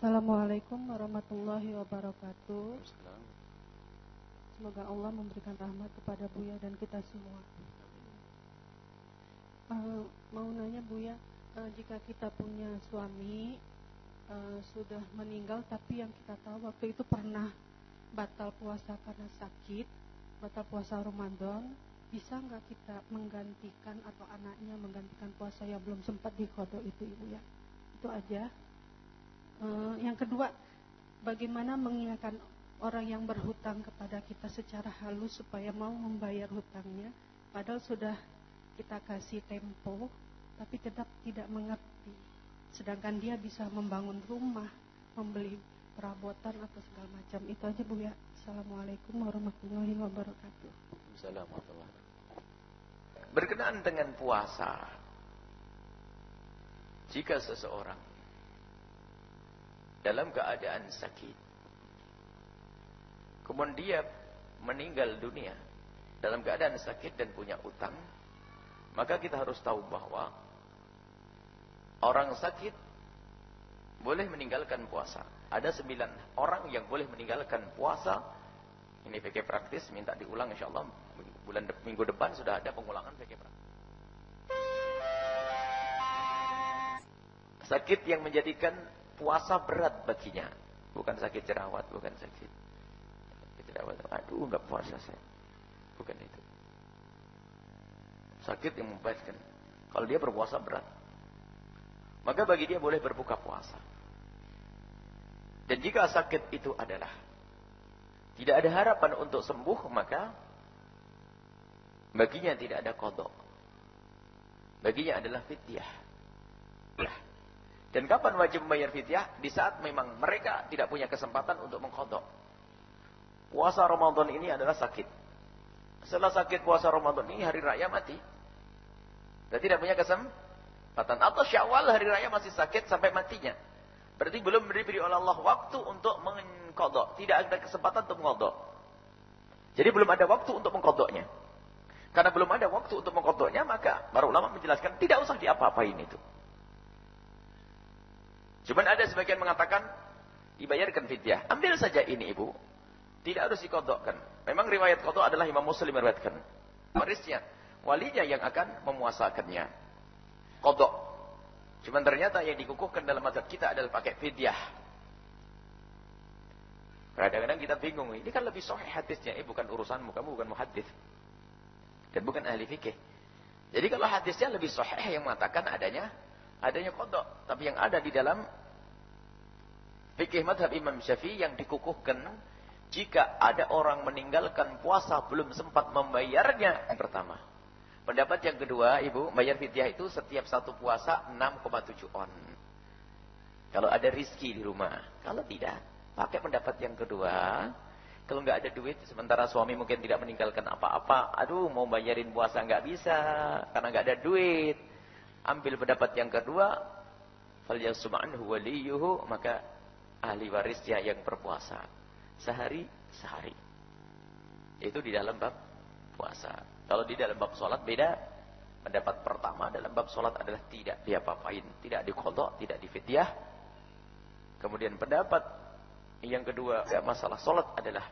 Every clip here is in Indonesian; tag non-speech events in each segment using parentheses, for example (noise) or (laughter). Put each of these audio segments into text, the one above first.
Assalamualaikum warahmatullahi wabarakatuh. Semoga Allah memberikan rahmat kepada Buya dan kita semua. Uh, mau nanya Buya, uh, jika kita punya suami uh, sudah meninggal, tapi yang kita tahu waktu itu pernah batal puasa karena sakit, batal puasa Ramadan, bisa nggak kita menggantikan atau anaknya menggantikan puasa yang belum sempat dikodok itu Ibu ya? Itu aja. Uh, yang kedua, bagaimana mengingatkan orang yang berhutang kepada kita secara halus supaya mau membayar hutangnya, padahal sudah kita kasih tempo, tapi tetap tidak mengerti. Sedangkan dia bisa membangun rumah, membeli perabotan atau segala macam. Itu aja Bu ya. Assalamualaikum warahmatullahi wabarakatuh. Assalamualaikum Berkenaan dengan puasa, jika seseorang dalam keadaan sakit. Kemudian dia meninggal dunia dalam keadaan sakit dan punya utang, maka kita harus tahu bahwa orang sakit boleh meninggalkan puasa. Ada sembilan orang yang boleh meninggalkan puasa. Ini fikih praktis, minta diulang insya Allah. Bulan de minggu depan sudah ada pengulangan fikih praktis. Sakit yang menjadikan puasa berat baginya. Bukan sakit jerawat, bukan sakit. Jerawat, aduh nggak puasa saya. Bukan itu. Sakit yang memberatkan. Kalau dia berpuasa berat. Maka bagi dia boleh berbuka puasa. Dan jika sakit itu adalah tidak ada harapan untuk sembuh, maka baginya tidak ada kodok. Baginya adalah fitiah. Dan kapan wajib membayar fidyah? Di saat memang mereka tidak punya kesempatan untuk mengkodok. Puasa Ramadan ini adalah sakit. Setelah sakit puasa Ramadan ini hari raya mati. Dan tidak punya kesempatan. Atau syawal hari raya masih sakit sampai matinya. Berarti belum diberi oleh Allah waktu untuk mengkodok. Tidak ada kesempatan untuk mengkodok. Jadi belum ada waktu untuk mengkodoknya. Karena belum ada waktu untuk mengkodoknya, maka para ulama menjelaskan tidak usah diapa-apain itu. Cuman ada sebagian mengatakan dibayarkan fidyah. Ambil saja ini ibu. Tidak harus dikodokkan. Memang riwayat kodok adalah Imam Muslim meriwayatkan. Warisnya, walinya yang akan memuasakannya. Kodok. Cuman ternyata yang dikukuhkan dalam mazhab kita adalah pakai fidyah. Kadang-kadang kita bingung. Ini kan lebih sahih hadisnya. Ini bukan urusanmu. Kamu bukan muhadis. Dan bukan ahli fikih. Jadi kalau hadisnya lebih sahih yang mengatakan adanya adanya kodok. Tapi yang ada di dalam fikih madhab Imam Syafi'i yang dikukuhkan jika ada orang meninggalkan puasa belum sempat membayarnya. Yang pertama. Pendapat yang kedua, Ibu, bayar fidyah itu setiap satu puasa 6,7 on. Kalau ada rizki di rumah. Kalau tidak, pakai pendapat yang kedua. Kalau nggak ada duit, sementara suami mungkin tidak meninggalkan apa-apa. Aduh, mau bayarin puasa nggak bisa. Karena nggak ada duit ambil pendapat yang kedua, anhu waliyuhu, maka ahli warisnya yang berpuasa. Sehari, sehari. Itu di dalam bab puasa. Kalau di dalam bab sholat beda. Pendapat pertama dalam bab sholat adalah tidak diapa-apain. Tidak dikodok, tidak difidyah. Kemudian pendapat yang kedua, ya, masalah sholat adalah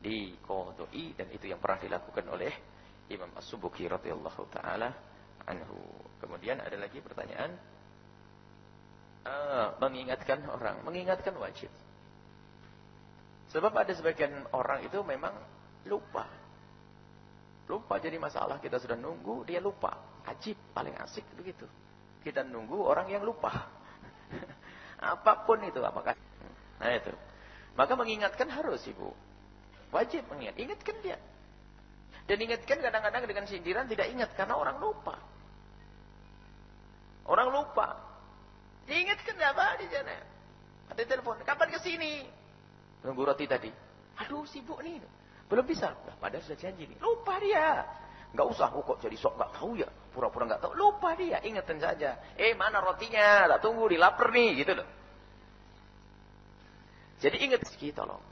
dikodoi. Dan itu yang pernah dilakukan oleh Imam As-Subuki radhiyallahu ta'ala anhu. Kemudian ada lagi pertanyaan. Uh, mengingatkan orang. Mengingatkan wajib. Sebab ada sebagian orang itu memang lupa. Lupa jadi masalah. Kita sudah nunggu, dia lupa. Ajib, paling asik begitu. Kita nunggu orang yang lupa. (laughs) Apa pun itu, apakah. Nah itu. Maka mengingatkan harus ibu. Wajib mengingat. Ingatkan dia. Dan ingatkan kadang-kadang dengan sindiran tidak ingat. Karena orang lupa. Orang lupa. Diingatkan apa di sana? Ada telepon. Kapan ke sini? Tunggu roti tadi. Aduh sibuk nih. Belum bisa. Nah, padahal sudah janji nih. Lupa dia. Enggak usah oh, kok jadi sok enggak tahu ya. Pura-pura enggak tahu. Lupa dia. Ingatkan saja. Eh mana rotinya? Tak tunggu di lapar nih gitu loh. Jadi ingat kita loh.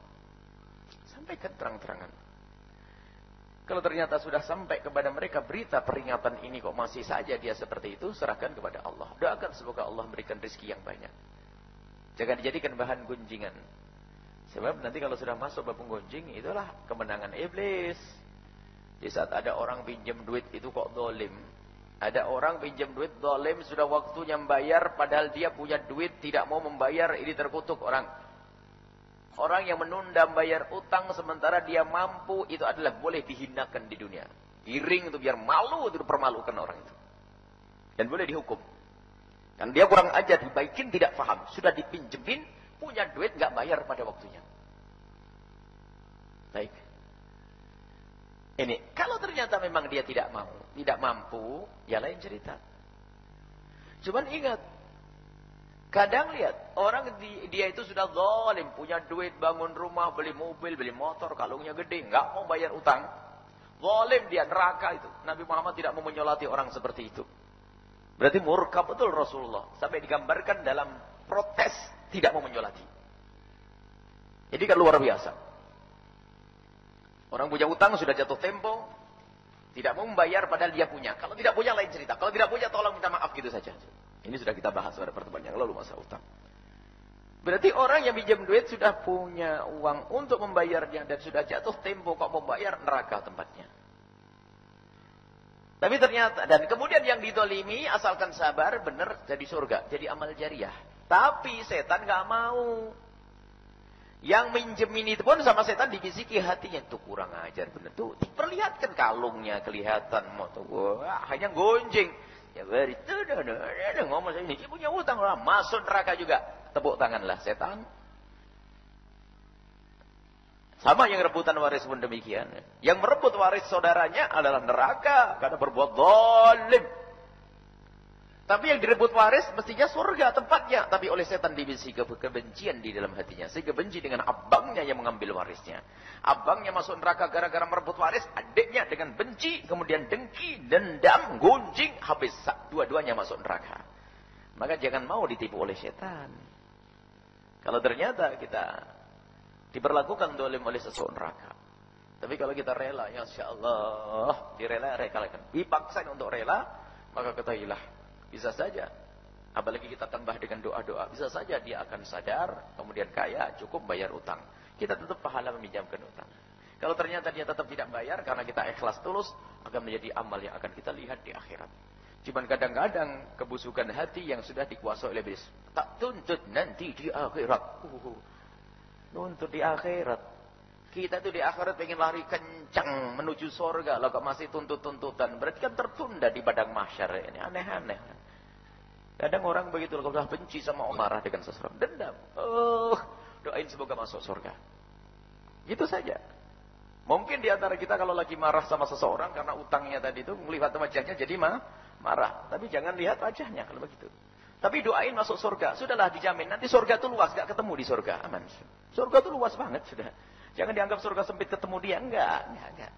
Sampaikan terang-terangan. Kalau ternyata sudah sampai kepada mereka berita peringatan ini kok masih saja dia seperti itu, serahkan kepada Allah. Doakan semoga Allah memberikan rezeki yang banyak. Jangan dijadikan bahan gunjingan. Sebab nanti kalau sudah masuk bab gunjing, itulah kemenangan iblis. Di saat ada orang pinjam duit itu kok dolim. Ada orang pinjam duit dolim, sudah waktunya membayar, padahal dia punya duit, tidak mau membayar, ini terkutuk orang. Orang yang menunda membayar utang sementara dia mampu, itu adalah boleh dihinakan di dunia. Giring itu biar malu, itu dipermalukan orang itu. Dan boleh dihukum. Dan dia kurang ajar, dibaikin tidak paham. Sudah dipinjemin, punya duit nggak bayar pada waktunya. Baik. Ini, kalau ternyata memang dia tidak mau, tidak mampu, ya lain cerita. Cuman ingat, kadang lihat, orang di, dia itu sudah zalim, punya duit, bangun rumah, beli mobil, beli motor, kalungnya gede, nggak mau bayar utang. Zalim dia, neraka itu. Nabi Muhammad tidak mau menyolati orang seperti itu. Berarti murka betul Rasulullah. Sampai digambarkan dalam protes tidak mau menyolati. Jadi kan luar biasa. Orang punya utang sudah jatuh tempo. Tidak mau membayar padahal dia punya. Kalau tidak punya lain cerita. Kalau tidak punya tolong minta maaf gitu saja. Ini sudah kita bahas pada pertemuan yang lalu masa utang. Berarti orang yang pinjam duit sudah punya uang untuk membayarnya dan sudah jatuh tempo kok membayar neraka tempatnya. Tapi ternyata, dan kemudian yang didolimi, asalkan sabar, benar jadi surga. Jadi amal jariah. Tapi setan gak mau. Yang minjemin itu pun sama setan dibisiki hatinya. Itu kurang ajar benar. Tuh diperlihatkan kalungnya kelihatan. Mau tuh, hanya gonjing. Ya beri, tuh, ngomong saya ini. Punya utang lah. Masuk neraka juga. Tepuk tanganlah setan. Sama yang rebutan waris pun demikian. Yang merebut waris saudaranya adalah neraka. Karena berbuat zalim. Tapi yang direbut waris mestinya surga tempatnya. Tapi oleh setan dibisi kebencian di dalam hatinya. Sehingga benci dengan abangnya yang mengambil warisnya. Abangnya masuk neraka gara-gara merebut waris. Adiknya dengan benci, kemudian dengki, dendam, gunjing, habis. Dua-duanya masuk neraka. Maka jangan mau ditipu oleh setan. Kalau ternyata kita diperlakukan dolim oleh sesuatu neraka. Tapi kalau kita rela, ya Insya Allah, direla, rekalakan. Dipaksain untuk rela, maka ketahuilah, bisa saja. Apalagi kita tambah dengan doa-doa, bisa saja dia akan sadar, kemudian kaya, cukup bayar utang. Kita tetap pahala meminjamkan utang. Kalau ternyata dia tetap tidak bayar, karena kita ikhlas tulus, akan menjadi amal yang akan kita lihat di akhirat. Cuman kadang-kadang kebusukan hati yang sudah dikuasai oleh iblis. Tak tuntut nanti di akhirat. Uh, Nuntut di akhirat. Kita tuh di akhirat pengen lari kencang menuju sorga. Kok masih tuntut-tuntutan. Berarti kan tertunda di padang mahsyar ini. Aneh-aneh. Kadang orang begitu kalau sudah benci sama orang marah dengan seseorang. Dendam. Oh, doain semoga masuk surga. Gitu saja. Mungkin di antara kita kalau lagi marah sama seseorang karena utangnya tadi itu melihat wajahnya jadi mah marah. Tapi jangan lihat wajahnya kalau begitu. Tapi doain masuk surga. Sudahlah dijamin. Nanti surga itu luas. Gak ketemu di surga. Aman. Surga itu luas banget. Sudah. Jangan dianggap surga sempit ketemu dia. Enggak. Enggak. enggak.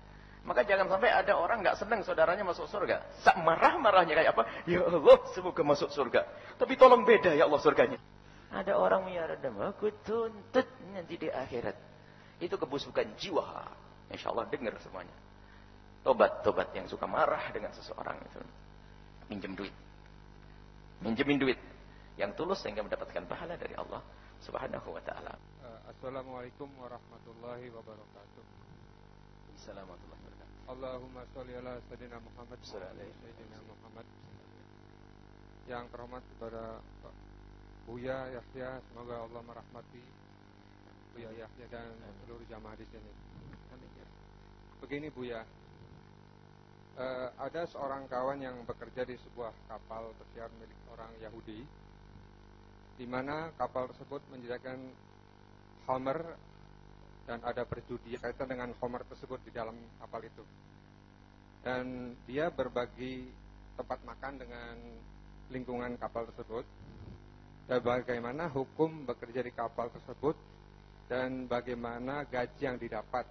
Maka jangan sampai ada orang nggak senang saudaranya masuk surga. Sak marah-marahnya kayak apa? Ya Allah, semoga masuk surga. Tapi tolong beda ya Allah surganya. Ada orang miara aku tuntut nanti di akhirat. Itu kebusukan jiwa. Insya Allah dengar semuanya. Tobat, tobat yang suka marah dengan seseorang itu. Minjem duit minjemin duit yang tulus sehingga mendapatkan pahala dari Allah Subhanahu wa taala. Uh, Assalamualaikum warahmatullahi wabarakatuh. Assalamualaikum warahmatullahi wabarakatuh. Allahumma sholli ala sayyidina Muhammad sayyidina Muhammad. Yang terhormat kepada Buya Yahya, semoga Allah merahmati Buya Yahya dan seluruh jamaah di sini. Begini Buya, uh, ada seorang kawan yang bekerja di sebuah kapal pesiar milik orang Yahudi, di mana kapal tersebut menyediakan Homer dan ada perjudi kaitan dengan Homer tersebut di dalam kapal itu. Dan dia berbagi tempat makan dengan lingkungan kapal tersebut. Dan bagaimana hukum bekerja di kapal tersebut dan bagaimana gaji yang didapat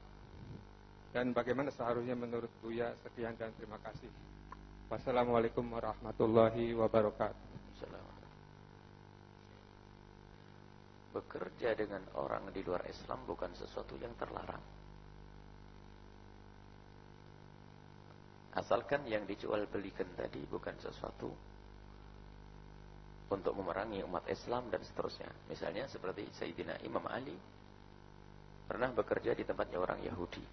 dan bagaimana seharusnya menurut Buya sekian dan terima kasih. Wassalamualaikum warahmatullahi wabarakatuh. Bekerja dengan orang di luar Islam bukan sesuatu yang terlarang. Asalkan yang dijual belikan tadi bukan sesuatu untuk memerangi umat Islam dan seterusnya. Misalnya seperti Sayyidina Imam Ali pernah bekerja di tempatnya orang Yahudi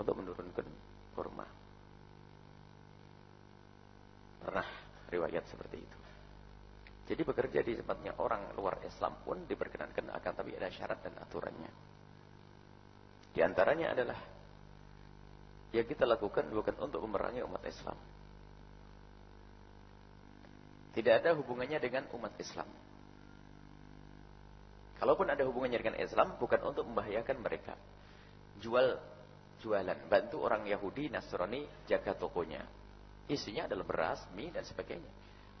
untuk menurunkan kurma. Pernah riwayat seperti itu. Jadi bekerja di tempatnya orang luar Islam pun diperkenankan akan tapi ada syarat dan aturannya. Di antaranya adalah yang kita lakukan bukan untuk memerangi umat Islam. Tidak ada hubungannya dengan umat Islam. Kalaupun ada hubungannya dengan Islam, bukan untuk membahayakan mereka. Jual jualan, bantu orang Yahudi, Nasrani, jaga tokonya. Isinya adalah beras, mie, dan sebagainya.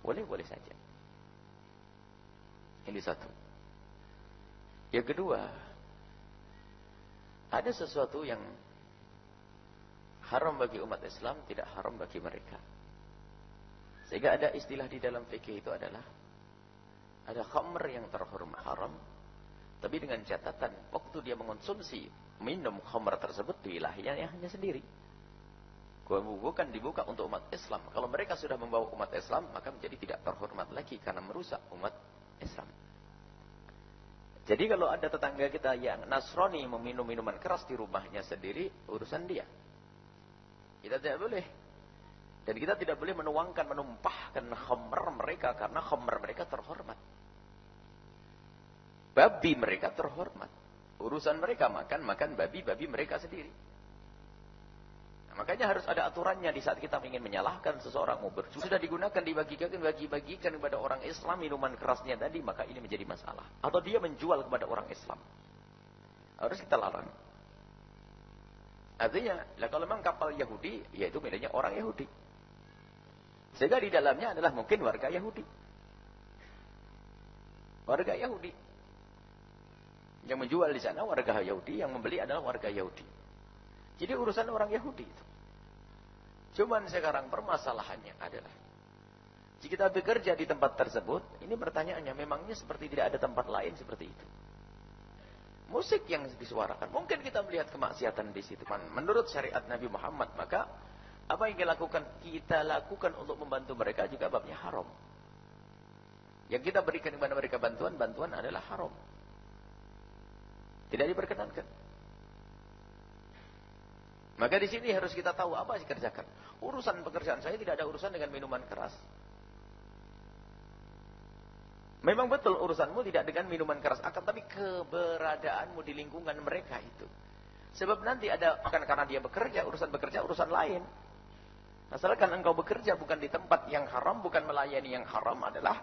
Boleh-boleh saja. Ini satu. Yang kedua, ada sesuatu yang haram bagi umat Islam, tidak haram bagi mereka. Sehingga ada istilah di dalam fikih itu adalah ada khamr yang terhormat haram, tapi dengan catatan waktu dia mengonsumsi minum khamr tersebut di ilahiyahnya hanya sendiri. Bukan dibuka untuk umat Islam. Kalau mereka sudah membawa umat Islam, maka menjadi tidak terhormat lagi karena merusak umat Islam. Jadi kalau ada tetangga kita yang Nasrani meminum minuman keras di rumahnya sendiri, urusan dia. Kita tidak boleh. Dan kita tidak boleh menuangkan, menumpahkan khamr mereka karena khamr mereka terhormat. Babi mereka terhormat. Urusan mereka makan, makan babi, babi mereka sendiri. Makanya harus ada aturannya di saat kita ingin menyalahkan seseorang mau. Sudah digunakan dibagikan, bagi-bagikan kepada orang Islam minuman kerasnya tadi, maka ini menjadi masalah. Atau dia menjual kepada orang Islam. Harus kita larang. Artinya, lah kalau memang kapal Yahudi, yaitu miliknya orang Yahudi. Sehingga di dalamnya adalah mungkin warga Yahudi. Warga Yahudi. Yang menjual di sana warga Yahudi, yang membeli adalah warga Yahudi. Jadi urusan orang Yahudi itu. Cuman sekarang permasalahannya adalah jika kita bekerja di tempat tersebut, ini pertanyaannya memangnya seperti tidak ada tempat lain seperti itu. Musik yang disuarakan, mungkin kita melihat kemaksiatan di situ. Menurut syariat Nabi Muhammad, maka apa yang kita lakukan? Kita lakukan untuk membantu mereka juga babnya haram. Yang kita berikan kepada mereka bantuan, bantuan adalah haram. Tidak diperkenankan. Maka di sini harus kita tahu apa yang dikerjakan. Urusan pekerjaan saya tidak ada urusan dengan minuman keras. Memang betul urusanmu tidak dengan minuman keras, akan tapi keberadaanmu di lingkungan mereka itu. Sebab nanti ada bukan karena dia bekerja, urusan bekerja urusan lain. Asalkan engkau bekerja bukan di tempat yang haram, bukan melayani yang haram adalah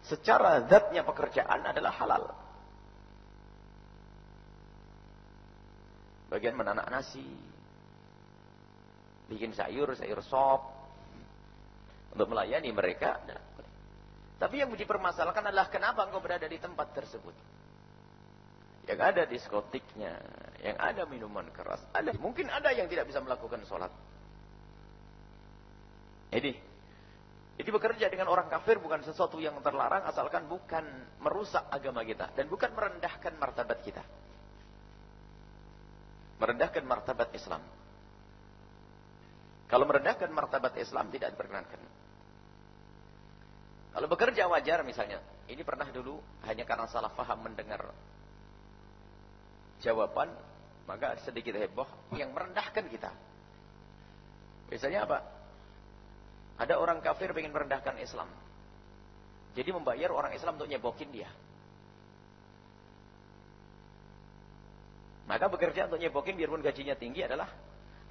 secara zatnya pekerjaan adalah halal. Bagian menanak nasi, bikin sayur, sayur sop untuk melayani mereka. Tapi yang dipermasalahkan adalah kenapa engkau berada di tempat tersebut. Yang ada diskotiknya, yang ada minuman keras, ada mungkin ada yang tidak bisa melakukan sholat. Jadi, jadi bekerja dengan orang kafir bukan sesuatu yang terlarang asalkan bukan merusak agama kita dan bukan merendahkan martabat kita. Merendahkan martabat Islam. Kalau merendahkan martabat Islam tidak diperkenankan. Kalau bekerja wajar misalnya, ini pernah dulu hanya karena salah faham mendengar jawaban, maka sedikit heboh yang merendahkan kita. Biasanya apa? Ada orang kafir ingin merendahkan Islam. Jadi membayar orang Islam untuk nyebokin dia. Maka bekerja untuk nyebokin biarpun gajinya tinggi adalah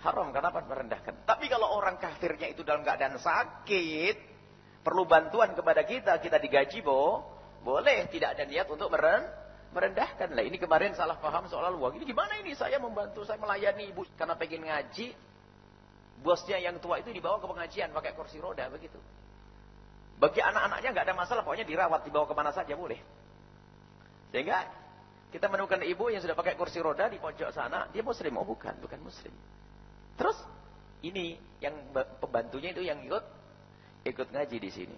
Haram karena apa? Merendahkan. Tapi kalau orang kafirnya itu dalam keadaan sakit, perlu bantuan kepada kita, kita digaji, bo, boleh tidak ada niat untuk meren, merendahkan. Lah ini kemarin salah paham soal uang. Ini gimana ini saya membantu, saya melayani ibu karena pengen ngaji. Bosnya yang tua itu dibawa ke pengajian pakai kursi roda begitu. Bagi anak-anaknya nggak ada masalah, pokoknya dirawat, dibawa ke mana saja boleh. Sehingga kita menemukan ibu yang sudah pakai kursi roda di pojok sana, dia muslim, oh bukan, bukan muslim. Terus ini yang pembantunya itu yang ikut ikut ngaji di sini.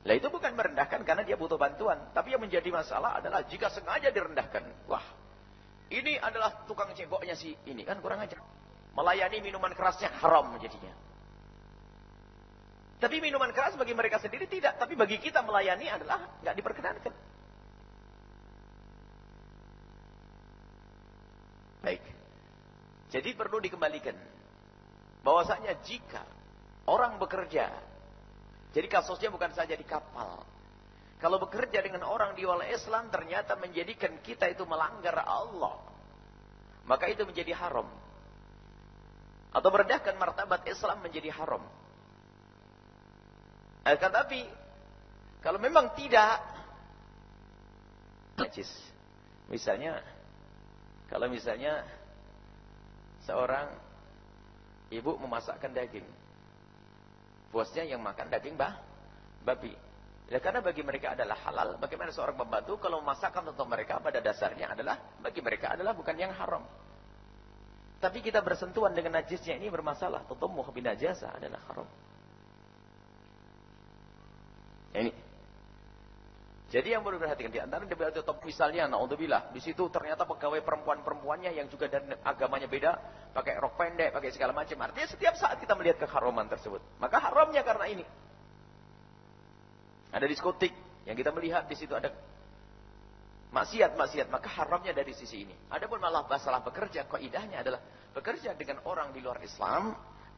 Lah itu bukan merendahkan karena dia butuh bantuan, tapi yang menjadi masalah adalah jika sengaja direndahkan. Wah, ini adalah tukang ceboknya si ini kan kurang ajar. Melayani minuman kerasnya haram jadinya. Tapi minuman keras bagi mereka sendiri tidak. Tapi bagi kita melayani adalah nggak diperkenankan. Baik. Jadi perlu dikembalikan. Bahwasanya jika orang bekerja. Jadi kasusnya bukan saja di kapal. Kalau bekerja dengan orang di wala Islam ternyata menjadikan kita itu melanggar Allah. Maka itu menjadi haram. Atau merendahkan martabat Islam menjadi haram. Akan tapi kalau memang tidak najis. Misalnya kalau misalnya seorang ibu memasakkan daging. Bosnya yang makan daging bah, babi. Ya, karena bagi mereka adalah halal, bagaimana seorang pembantu kalau memasakkan untuk mereka pada dasarnya adalah bagi mereka adalah bukan yang haram. Tapi kita bersentuhan dengan najisnya ini bermasalah. Tutummuh binajasa adalah haram. Ini. Jadi yang perlu diperhatikan di antara debat top misalnya, naudzubillah, di situ ternyata pegawai perempuan-perempuannya yang juga dan agamanya beda, pakai rok pendek, pakai segala macam. Artinya setiap saat kita melihat keharaman tersebut. Maka haramnya karena ini. Ada diskotik yang kita melihat di situ ada maksiat-maksiat, maka haramnya dari sisi ini. Adapun malah masalah bekerja, kaidahnya adalah bekerja dengan orang di luar Islam,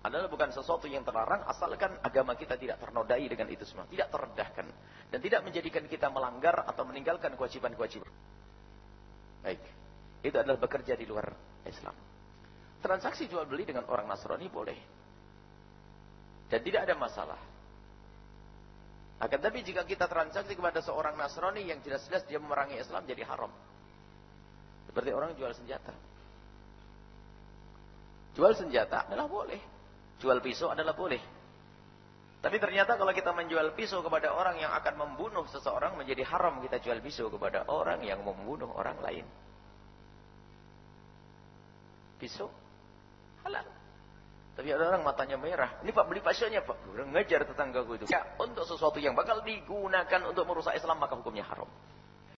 adalah bukan sesuatu yang terlarang asalkan agama kita tidak ternodai dengan itu semua, tidak terendahkan dan tidak menjadikan kita melanggar atau meninggalkan kewajiban-kewajiban. Baik. Itu adalah bekerja di luar Islam. Transaksi jual beli dengan orang Nasrani boleh. Dan tidak ada masalah. Akan tapi jika kita transaksi kepada seorang Nasrani yang jelas-jelas dia memerangi Islam jadi haram. Seperti orang jual senjata. Jual senjata adalah boleh. Jual pisau adalah boleh. Tapi ternyata kalau kita menjual pisau kepada orang yang akan membunuh seseorang menjadi haram kita jual pisau kepada orang yang membunuh orang lain. Pisau halal. Tapi ada orang matanya merah. Ini Pak beli pisaunya Pak. Udah ngejar tetangga itu. Ya, untuk sesuatu yang bakal digunakan untuk merusak Islam maka hukumnya haram.